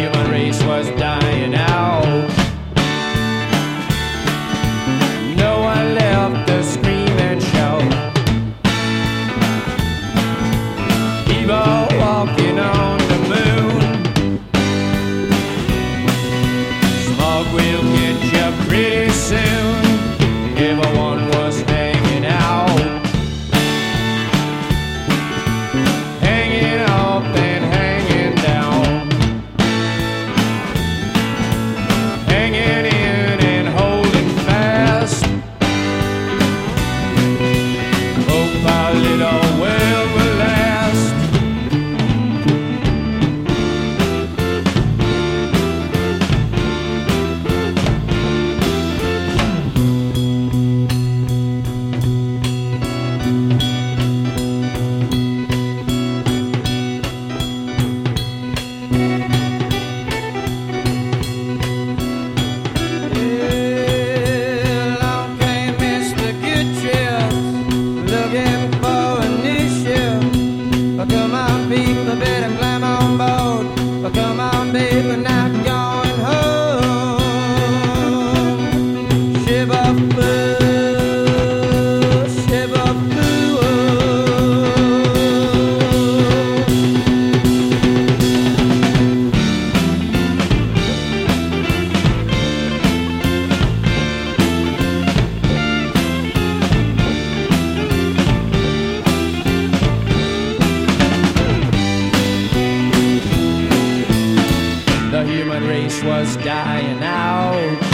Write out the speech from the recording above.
human race was dying out. No one left to scream and shout. Evil walking on the moon. Smog will get you pretty soon. come and be was dying out.